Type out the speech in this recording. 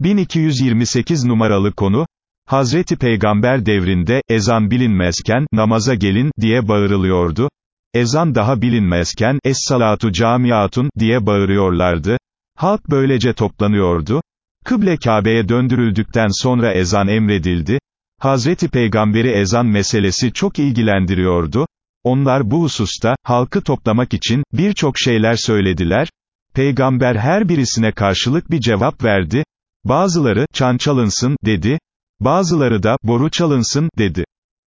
1228 numaralı konu, Hazreti Peygamber devrinde, ezan bilinmezken, namaza gelin, diye bağırılıyordu. Ezan daha bilinmezken, es-salatu camiatun, diye bağırıyorlardı. Halk böylece toplanıyordu. Kıble Kabe'ye döndürüldükten sonra ezan emredildi. Hazreti Peygamberi ezan meselesi çok ilgilendiriyordu. Onlar bu hususta, halkı toplamak için, birçok şeyler söylediler. Peygamber her birisine karşılık bir cevap verdi. Bazıları, çan çalınsın, dedi. Bazıları da, boru çalınsın, dedi.